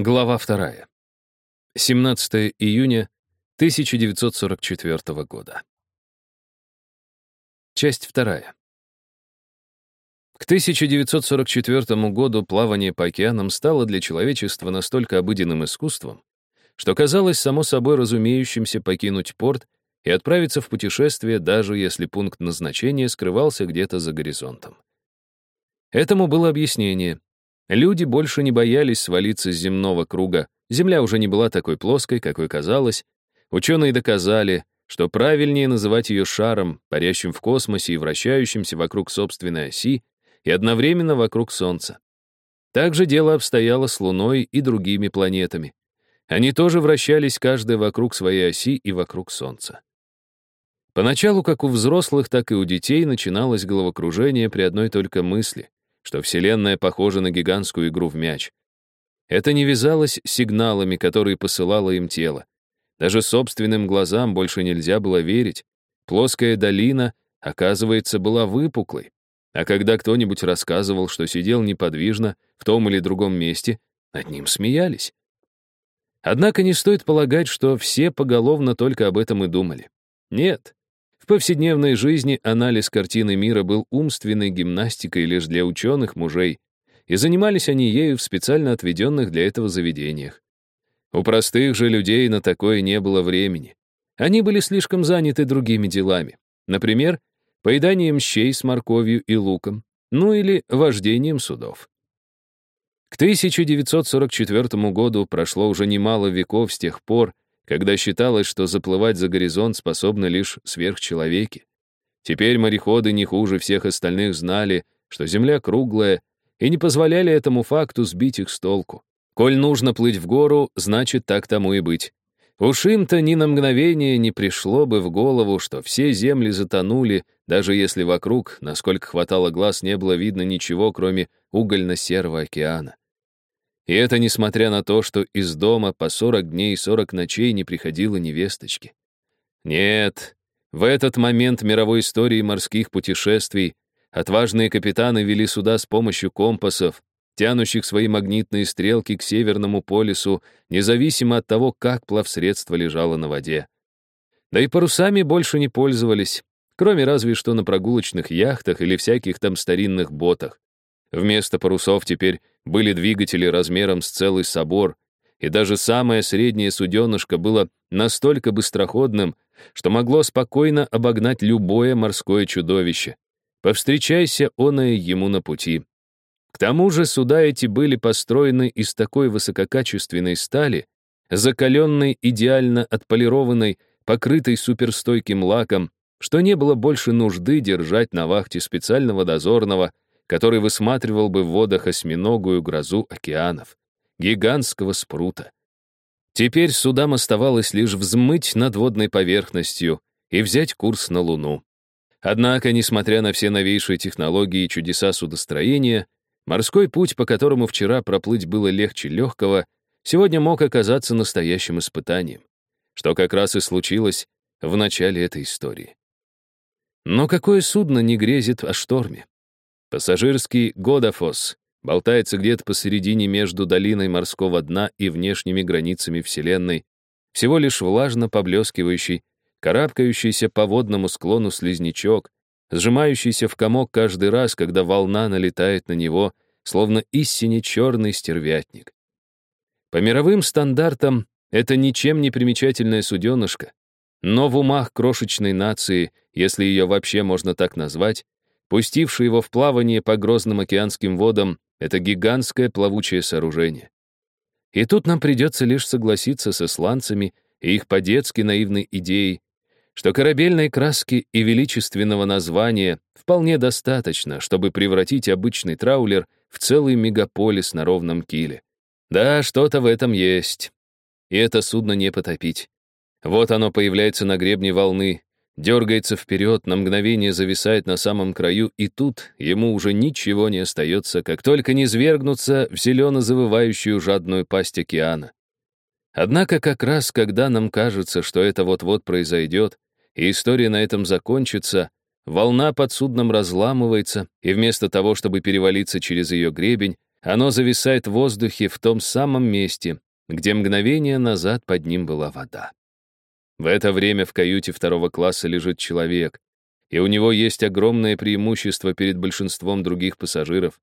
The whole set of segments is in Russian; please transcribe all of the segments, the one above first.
Глава вторая. 17 июня 1944 года. Часть вторая. К 1944 году плавание по океанам стало для человечества настолько обыденным искусством, что казалось само собой разумеющимся покинуть порт и отправиться в путешествие, даже если пункт назначения скрывался где-то за горизонтом. Этому было объяснение — Люди больше не боялись свалиться с земного круга. Земля уже не была такой плоской, какой казалось. Ученые доказали, что правильнее называть ее шаром, парящим в космосе и вращающимся вокруг собственной оси и одновременно вокруг Солнца. Так же дело обстояло с Луной и другими планетами. Они тоже вращались каждая вокруг своей оси и вокруг Солнца. Поначалу как у взрослых, так и у детей начиналось головокружение при одной только мысли что Вселенная похожа на гигантскую игру в мяч. Это не вязалось сигналами, которые посылало им тело. Даже собственным глазам больше нельзя было верить. Плоская долина, оказывается, была выпуклой. А когда кто-нибудь рассказывал, что сидел неподвижно в том или другом месте, над ним смеялись. Однако не стоит полагать, что все поголовно только об этом и думали. Нет, повседневной жизни анализ картины мира был умственной гимнастикой лишь для ученых мужей, и занимались они ею в специально отведенных для этого заведениях. У простых же людей на такое не было времени. Они были слишком заняты другими делами. Например, поеданием щей с морковью и луком, ну или вождением судов. К 1944 году прошло уже немало веков с тех пор, когда считалось, что заплывать за горизонт способны лишь сверхчеловеки. Теперь мореходы не хуже всех остальных знали, что Земля круглая, и не позволяли этому факту сбить их с толку. Коль нужно плыть в гору, значит, так тому и быть. Уж им-то ни на мгновение не пришло бы в голову, что все земли затонули, даже если вокруг, насколько хватало глаз, не было видно ничего, кроме угольно-серого океана. И это несмотря на то, что из дома по 40 дней и 40 ночей не приходило невесточки. Нет, в этот момент мировой истории морских путешествий отважные капитаны вели суда с помощью компасов, тянущих свои магнитные стрелки к Северному полюсу, независимо от того, как плавсредство лежало на воде. Да и парусами больше не пользовались, кроме разве что на прогулочных яхтах или всяких там старинных ботах. Вместо парусов теперь были двигатели размером с целый собор, и даже самое среднее суденышко было настолько быстроходным, что могло спокойно обогнать любое морское чудовище. Повстречайся оное ему на пути. К тому же суда эти были построены из такой высококачественной стали, закаленной, идеально отполированной, покрытой суперстойким лаком, что не было больше нужды держать на вахте специального дозорного, который высматривал бы в водах осьминогую грозу океанов, гигантского спрута. Теперь судам оставалось лишь взмыть над водной поверхностью и взять курс на Луну. Однако, несмотря на все новейшие технологии и чудеса судостроения, морской путь, по которому вчера проплыть было легче легкого, сегодня мог оказаться настоящим испытанием, что как раз и случилось в начале этой истории. Но какое судно не грезит о шторме? Пассажирский Годафос болтается где-то посередине между долиной морского дна и внешними границами Вселенной, всего лишь влажно поблескивающий, карабкающийся по водному склону слизнячок, сжимающийся в комок каждый раз, когда волна налетает на него, словно истине черный стервятник. По мировым стандартам это ничем не примечательное суденышко, но в умах крошечной нации, если ее вообще можно так назвать, Пустивший его в плавание по грозным океанским водам, это гигантское плавучее сооружение. И тут нам придется лишь согласиться с исландцами и их по-детски наивной идеей, что корабельной краски и величественного названия вполне достаточно, чтобы превратить обычный траулер в целый мегаполис на ровном киле. Да, что-то в этом есть. И это судно не потопить. Вот оно появляется на гребне волны, дергается вперед, на мгновение зависает на самом краю, и тут ему уже ничего не остается, как только не свергнуться в зелено-завывающую жадную пасть океана. Однако как раз, когда нам кажется, что это вот-вот произойдет, и история на этом закончится, волна под судном разламывается, и вместо того, чтобы перевалиться через ее гребень, Оно зависает в воздухе в том самом месте, где мгновение назад под ним была вода. В это время в каюте второго класса лежит человек, и у него есть огромное преимущество перед большинством других пассажиров.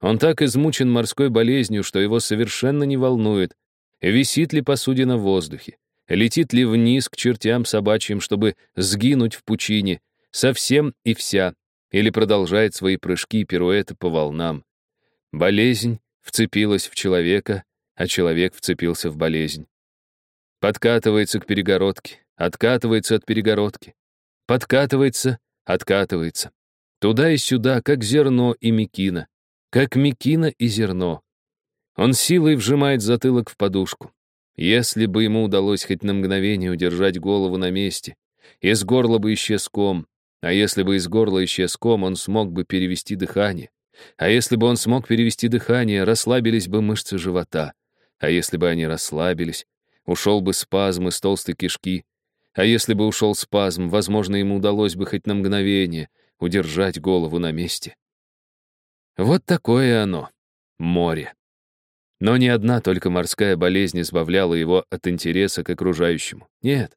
Он так измучен морской болезнью, что его совершенно не волнует, висит ли посудина в воздухе, летит ли вниз к чертям собачьим, чтобы сгинуть в пучине, совсем и вся, или продолжает свои прыжки и пируэты по волнам. Болезнь вцепилась в человека, а человек вцепился в болезнь. Подкатывается к перегородке, откатывается от перегородки. Подкатывается, откатывается. Туда и сюда, как зерно и мекина. Как мекина и зерно. Он силой вжимает затылок в подушку. Если бы ему удалось хоть на мгновение удержать голову на месте, из горла бы исчез ком, а если бы из горла исчез ком, он смог бы перевести дыхание. А если бы он смог перевести дыхание, расслабились бы мышцы живота. А если бы они расслабились, ушел бы спазм из толстой кишки. А если бы ушел спазм, возможно, ему удалось бы хоть на мгновение удержать голову на месте. Вот такое оно — море. Но ни одна только морская болезнь избавляла его от интереса к окружающему. Нет.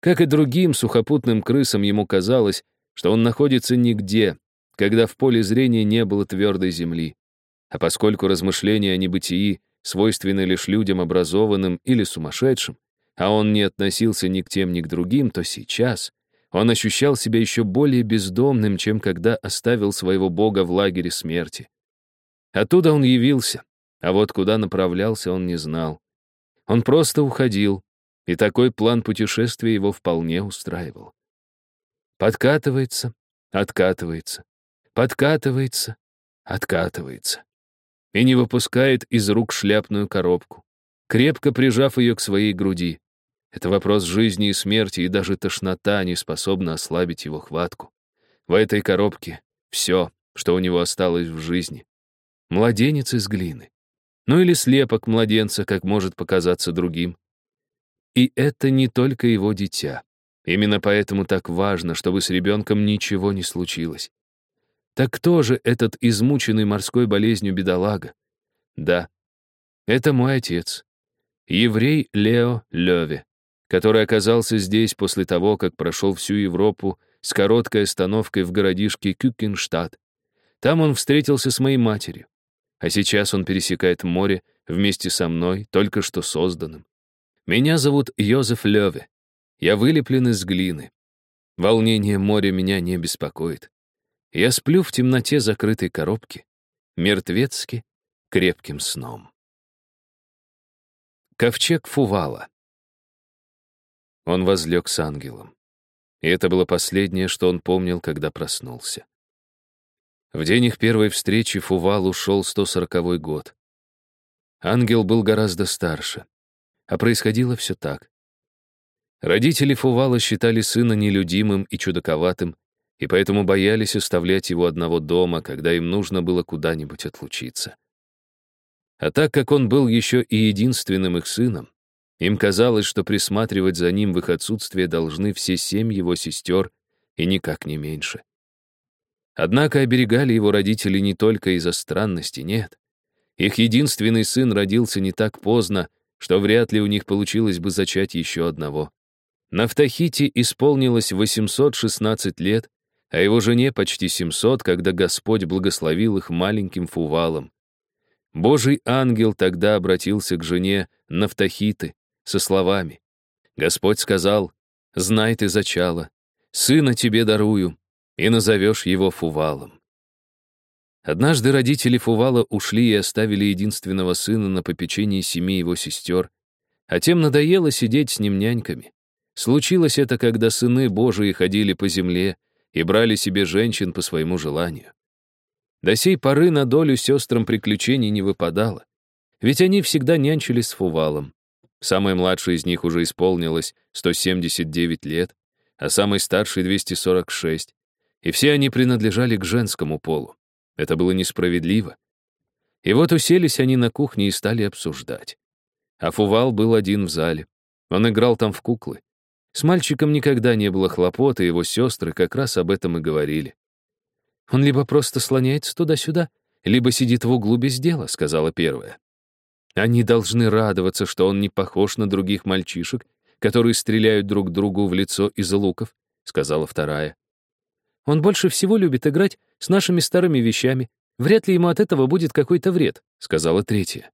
Как и другим сухопутным крысам, ему казалось, что он находится нигде, когда в поле зрения не было твердой земли. А поскольку размышления о небытии свойственны лишь людям образованным или сумасшедшим, а он не относился ни к тем, ни к другим, то сейчас он ощущал себя еще более бездомным, чем когда оставил своего бога в лагере смерти. Оттуда он явился, а вот куда направлялся, он не знал. Он просто уходил, и такой план путешествия его вполне устраивал. Подкатывается, откатывается, подкатывается, откатывается. И не выпускает из рук шляпную коробку, крепко прижав ее к своей груди. Это вопрос жизни и смерти, и даже тошнота не способна ослабить его хватку. В этой коробке все, что у него осталось в жизни. Младенец из глины. Ну или слепок младенца, как может показаться другим. И это не только его дитя. Именно поэтому так важно, чтобы с ребенком ничего не случилось. Так кто же этот измученный морской болезнью бедолага? Да, это мой отец, еврей Лео Леве, который оказался здесь после того, как прошел всю Европу с короткой остановкой в городишке Кюкенштадт. Там он встретился с моей матерью, а сейчас он пересекает море вместе со мной, только что созданным. Меня зовут Йозеф Леве. Я вылеплен из глины. Волнение моря меня не беспокоит. Я сплю в темноте закрытой коробки, мертвецки, крепким сном. Ковчег Фувала. Он возлег с ангелом. И это было последнее, что он помнил, когда проснулся. В день их первой встречи Фувал ушел 140-й год. Ангел был гораздо старше. А происходило все так. Родители Фувала считали сына нелюдимым и чудаковатым, и поэтому боялись оставлять его одного дома, когда им нужно было куда-нибудь отлучиться. А так как он был еще и единственным их сыном, им казалось, что присматривать за ним в их отсутствие должны все семь его сестер, и никак не меньше. Однако оберегали его родители не только из-за странности, нет. Их единственный сын родился не так поздно, что вряд ли у них получилось бы зачать еще одного. Нафтахите исполнилось 816 лет, а его жене почти 700, когда Господь благословил их маленьким фувалом. Божий ангел тогда обратился к жене Нафтахиты со словами. Господь сказал, «Знай ты зачало, сына тебе дарую, и назовешь его Фувалом». Однажды родители Фувала ушли и оставили единственного сына на попечении семи его сестер, а тем надоело сидеть с ним няньками. Случилось это, когда сыны Божии ходили по земле и брали себе женщин по своему желанию. До сей поры на долю сестрам приключений не выпадало, ведь они всегда нянчились с Фувалом. Самой младшей из них уже исполнилось 179 лет, а самой старшей — 246, и все они принадлежали к женскому полу. Это было несправедливо. И вот уселись они на кухне и стали обсуждать. А Фувал был один в зале. Он играл там в куклы. С мальчиком никогда не было хлопот, и его сестры как раз об этом и говорили. Он либо просто слоняется туда-сюда, либо сидит в углу без дела», — сказала первая. «Они должны радоваться, что он не похож на других мальчишек, которые стреляют друг другу в лицо из луков», — сказала вторая. «Он больше всего любит играть с нашими старыми вещами. Вряд ли ему от этого будет какой-то вред», — сказала третья.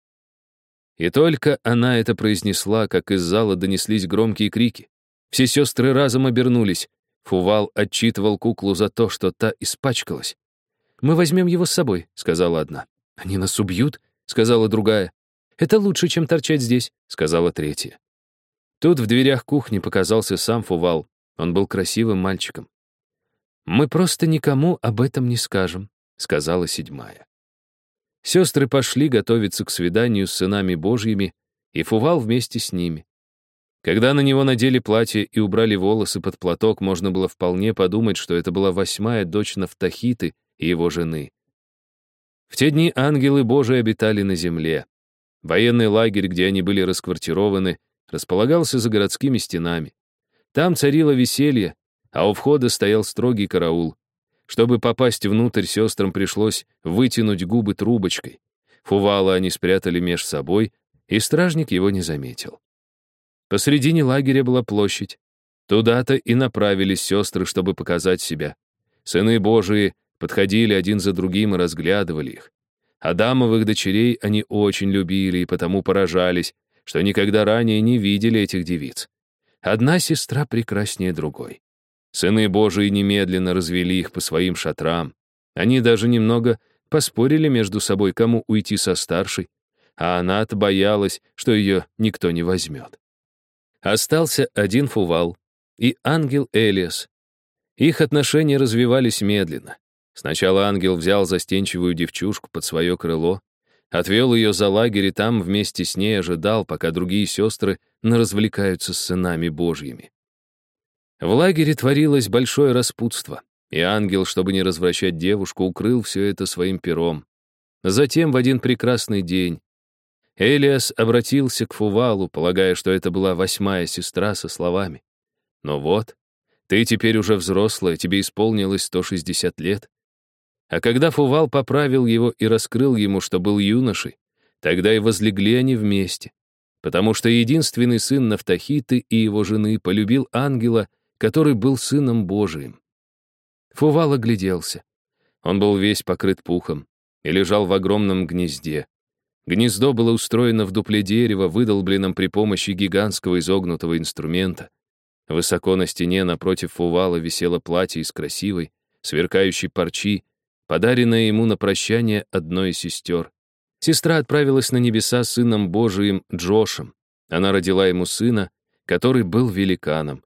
И только она это произнесла, как из зала донеслись громкие крики. Все сестры разом обернулись. Фувал отчитывал куклу за то, что та испачкалась. «Мы возьмем его с собой», — сказала одна. «Они нас убьют», — сказала другая. «Это лучше, чем торчать здесь», — сказала третья. Тут в дверях кухни показался сам Фувал. Он был красивым мальчиком. «Мы просто никому об этом не скажем», — сказала седьмая. Сестры пошли готовиться к свиданию с сынами Божьими, и Фувал вместе с ними. Когда на него надели платье и убрали волосы под платок, можно было вполне подумать, что это была восьмая дочь Нафтахиты и его жены. В те дни ангелы Божии обитали на земле. Военный лагерь, где они были расквартированы, располагался за городскими стенами. Там царило веселье, а у входа стоял строгий караул. Чтобы попасть внутрь, сестрам пришлось вытянуть губы трубочкой. Фувала они спрятали меж собой, и стражник его не заметил. Посредине лагеря была площадь. Туда-то и направились сестры, чтобы показать себя. Сыны Божии подходили один за другим и разглядывали их. Адамовых дочерей они очень любили и потому поражались, что никогда ранее не видели этих девиц. Одна сестра прекраснее другой. Сыны Божии немедленно развели их по своим шатрам. Они даже немного поспорили между собой, кому уйти со старшей, а она-то боялась, что ее никто не возьмет. Остался один Фувал и ангел Элиас. Их отношения развивались медленно. Сначала ангел взял застенчивую девчушку под свое крыло, отвел ее за лагерь и там вместе с ней ожидал, пока другие сестры развлекаются с сынами Божьими. В лагере творилось большое распутство, и ангел, чтобы не развращать девушку, укрыл все это своим пером. Затем в один прекрасный день Элиас обратился к Фувалу, полагая, что это была восьмая сестра со словами. «Но вот, ты теперь уже взрослая, тебе исполнилось 160 лет». А когда Фувал поправил его и раскрыл ему, что был юношей, тогда и возлегли они вместе, потому что единственный сын Нафтахиты и его жены полюбил ангела, который был сыном Божиим. Фувал огляделся. Он был весь покрыт пухом и лежал в огромном гнезде. Гнездо было устроено в дупле дерева, выдолбленном при помощи гигантского изогнутого инструмента. Высоко на стене напротив фувала висело платье из красивой, сверкающей парчи, подаренное ему на прощание одной из сестер. Сестра отправилась на небеса с сыном Божиим Джошем. Она родила ему сына, который был великаном.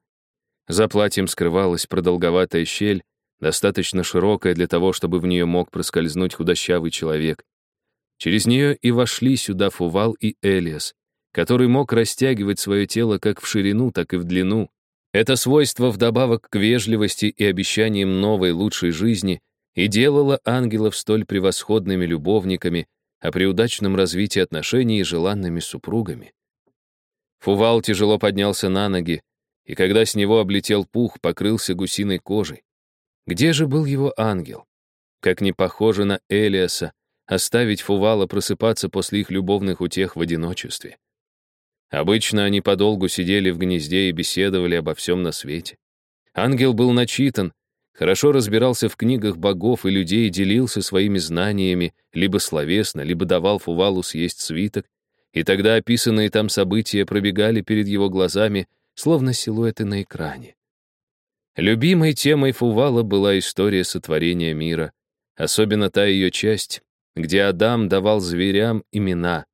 За платьем скрывалась продолговатая щель, достаточно широкая для того, чтобы в нее мог проскользнуть худощавый человек. Через нее и вошли сюда Фувал и Элиас, который мог растягивать свое тело как в ширину, так и в длину. Это свойство вдобавок к вежливости и обещаниям новой лучшей жизни и делало ангелов столь превосходными любовниками, а при удачном развитии отношений и желанными супругами. Фувал тяжело поднялся на ноги, и когда с него облетел пух, покрылся гусиной кожей. Где же был его ангел? Как не похоже на Элиаса, оставить Фувала просыпаться после их любовных утех в одиночестве. Обычно они подолгу сидели в гнезде и беседовали обо всем на свете. Ангел был начитан, хорошо разбирался в книгах богов и людей, делился своими знаниями, либо словесно, либо давал Фувалу съесть свиток, и тогда описанные там события пробегали перед его глазами, словно силуэты на экране. Любимой темой Фувала была история сотворения мира, особенно та ее часть, где Адам давал зверям имена,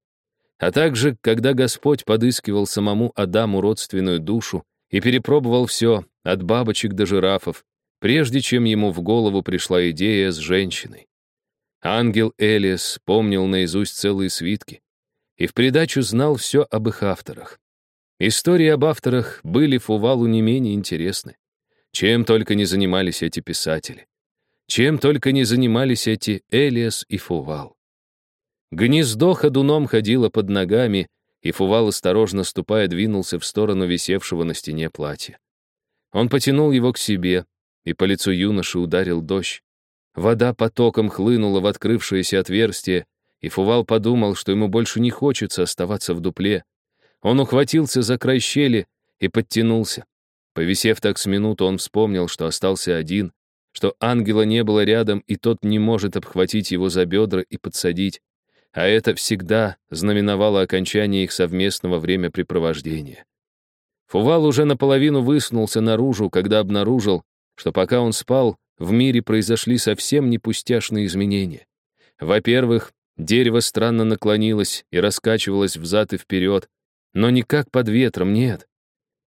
а также, когда Господь подыскивал самому Адаму родственную душу и перепробовал все, от бабочек до жирафов, прежде чем ему в голову пришла идея с женщиной. Ангел Элиас помнил наизусть целые свитки и в придачу знал все об их авторах. Истории об авторах были Фувалу не менее интересны. Чем только не занимались эти писатели. Чем только не занимались эти Элиас и Фувал. Гнездо ходуном ходило под ногами, и Фувал, осторожно ступая, двинулся в сторону висевшего на стене платья. Он потянул его к себе, и по лицу юноши ударил дождь. Вода потоком хлынула в открывшееся отверстие, и Фувал подумал, что ему больше не хочется оставаться в дупле. Он ухватился за край щели и подтянулся. Повисев так с минуту, он вспомнил, что остался один, что ангела не было рядом, и тот не может обхватить его за бедра и подсадить. А это всегда знаменовало окончание их совместного времяпрепровождения. Фувал уже наполовину высунулся наружу, когда обнаружил, что пока он спал, в мире произошли совсем не пустяшные изменения. Во-первых, дерево странно наклонилось и раскачивалось взад и вперед, но не как под ветром, нет.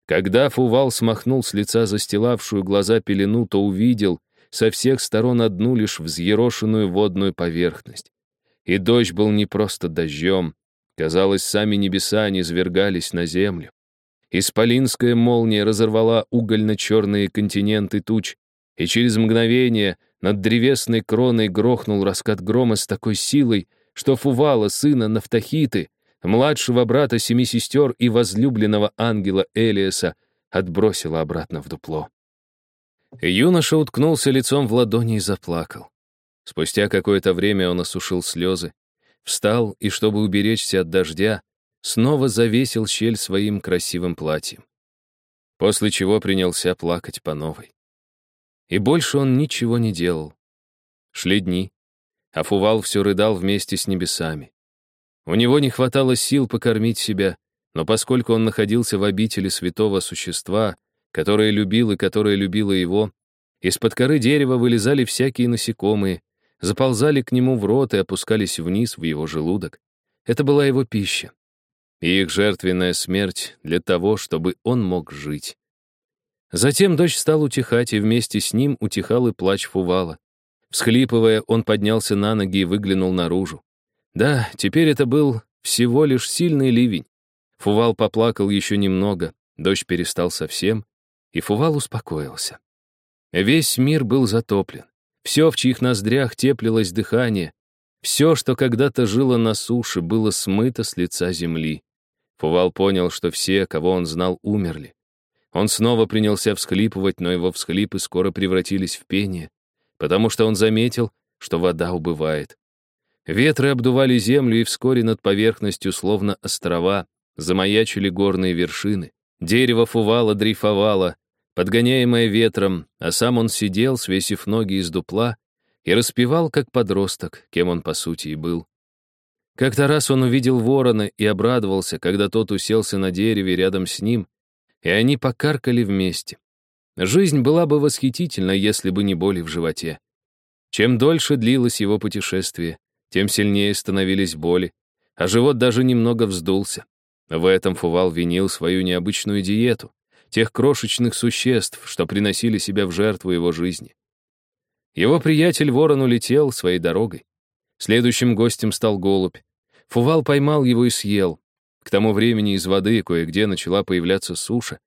Когда Фувал смахнул с лица застилавшую глаза пелену, то увидел со всех сторон одну лишь взъерошенную водную поверхность. И дождь был не просто дождем. Казалось, сами небеса низвергались на землю. Исполинская молния разорвала угольно-черные континенты туч, и через мгновение над древесной кроной грохнул раскат грома с такой силой, что Фувала, сына Нафтахиты, младшего брата семи сестер и возлюбленного ангела Элиаса, отбросила обратно в дупло. Юноша уткнулся лицом в ладони и заплакал. Спустя какое-то время он осушил слезы, встал и, чтобы уберечься от дождя, снова завесил щель своим красивым платьем. После чего принялся плакать по новой. И больше он ничего не делал. Шли дни, а Фувал все рыдал вместе с небесами. У него не хватало сил покормить себя, но поскольку он находился в обители святого существа, которое любил и которое любило его, из-под коры дерева вылезали всякие насекомые, заползали к нему в рот и опускались вниз в его желудок. Это была его пища. И их жертвенная смерть для того, чтобы он мог жить. Затем дождь стал утихать, и вместе с ним утихал и плач Фувала. Всхлипывая, он поднялся на ноги и выглянул наружу. Да, теперь это был всего лишь сильный ливень. Фувал поплакал еще немного, дождь перестал совсем, и Фувал успокоился. Весь мир был затоплен. Все, в чьих ноздрях теплилось дыхание, все, что когда-то жило на суше, было смыто с лица земли. Фувал понял, что все, кого он знал, умерли. Он снова принялся всхлипывать, но его всхлипы скоро превратились в пение, потому что он заметил, что вода убывает. Ветры обдували землю, и вскоре над поверхностью, словно острова, замаячили горные вершины. Дерево фувало, дрейфовало, подгоняемое ветром, а сам он сидел, свесив ноги из дупла, и распевал, как подросток, кем он по сути и был. Как-то раз он увидел ворона и обрадовался, когда тот уселся на дереве рядом с ним, и они покаркали вместе. Жизнь была бы восхитительна, если бы не боли в животе. Чем дольше длилось его путешествие, тем сильнее становились боли, а живот даже немного вздулся. В этом Фувал винил свою необычную диету, тех крошечных существ, что приносили себя в жертву его жизни. Его приятель Ворон улетел своей дорогой. Следующим гостем стал голубь. Фувал поймал его и съел. К тому времени из воды кое-где начала появляться суша,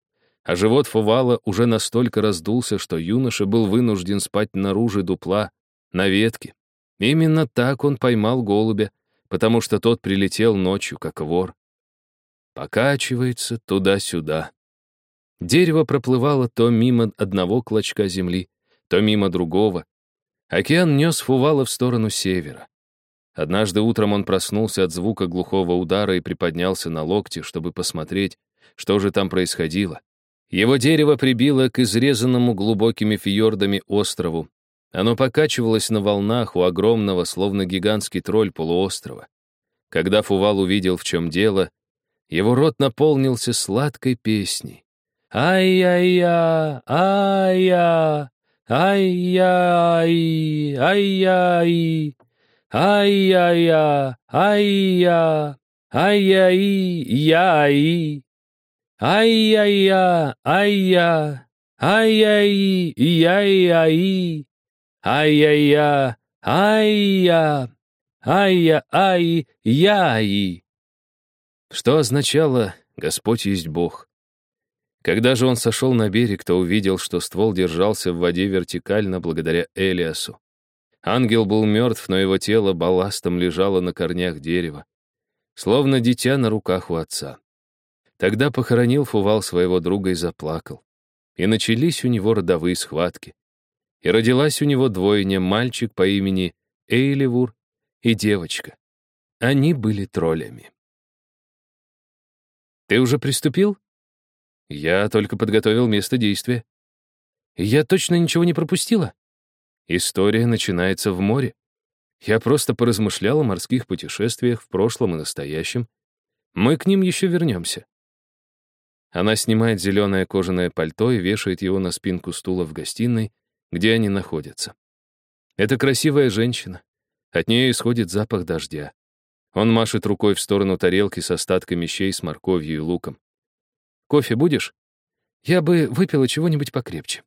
а живот Фувала уже настолько раздулся, что юноша был вынужден спать наружу дупла, на ветке. Именно так он поймал голубя, потому что тот прилетел ночью, как вор. Покачивается туда-сюда. Дерево проплывало то мимо одного клочка земли, то мимо другого. Океан нес Фувала в сторону севера. Однажды утром он проснулся от звука глухого удара и приподнялся на локте, чтобы посмотреть, что же там происходило. Его дерево прибило к изрезанному глубокими фьордами острову. Оно покачивалось на волнах у огромного, словно гигантский тролль полуострова. Когда Фувал увидел, в чем дело, его рот наполнился сладкой песней. Ай-яй-я, ай-я, ай-яй, ай-яй, ай-я-я, ай-я, ай-яй-яй, ай-я-я, ай-я, ай-яй-яй, ай-я-я, ай-я, ай-я-ай-яй. Что означало «Господь есть Бог»? Когда же он сошел на берег, то увидел, что ствол держался в воде вертикально благодаря Элиасу. Ангел был мертв, но его тело балластом лежало на корнях дерева, словно дитя на руках у отца. Тогда похоронил Фувал своего друга и заплакал. И начались у него родовые схватки. И родилась у него двойня, мальчик по имени Эйливур и девочка. Они были троллями. «Ты уже приступил?» «Я только подготовил место действия». «Я точно ничего не пропустила?» «История начинается в море. Я просто поразмышлял о морских путешествиях в прошлом и настоящем. Мы к ним еще вернемся». Она снимает зеленое кожаное пальто и вешает его на спинку стула в гостиной, где они находятся. Это красивая женщина. От нее исходит запах дождя. Он машет рукой в сторону тарелки с остатками щей с морковью и луком. «Кофе будешь? Я бы выпила чего-нибудь покрепче».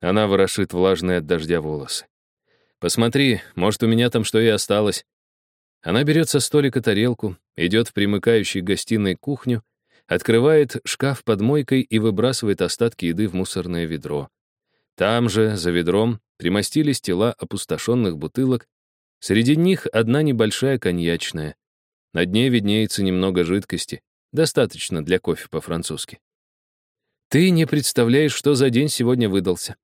Она ворошит влажные от дождя волосы. «Посмотри, может, у меня там что и осталось». Она берет со столика тарелку, идет в примыкающий к гостиной кухню открывает шкаф под мойкой и выбрасывает остатки еды в мусорное ведро. Там же, за ведром, примостились тела опустошенных бутылок. Среди них одна небольшая коньячная. На дне виднеется немного жидкости, достаточно для кофе по-французски. Ты не представляешь, что за день сегодня выдался.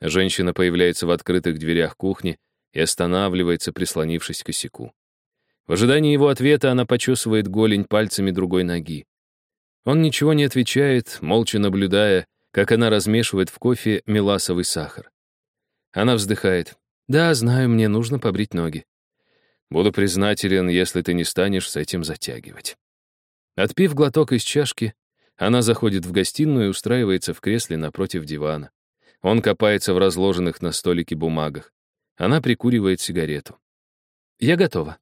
Женщина появляется в открытых дверях кухни и останавливается, прислонившись к косяку. В ожидании его ответа она почесывает голень пальцами другой ноги. Он ничего не отвечает, молча наблюдая, как она размешивает в кофе меласовый сахар. Она вздыхает. «Да, знаю, мне нужно побрить ноги. Буду признателен, если ты не станешь с этим затягивать». Отпив глоток из чашки, она заходит в гостиную и устраивается в кресле напротив дивана. Он копается в разложенных на столике бумагах. Она прикуривает сигарету. «Я готова»,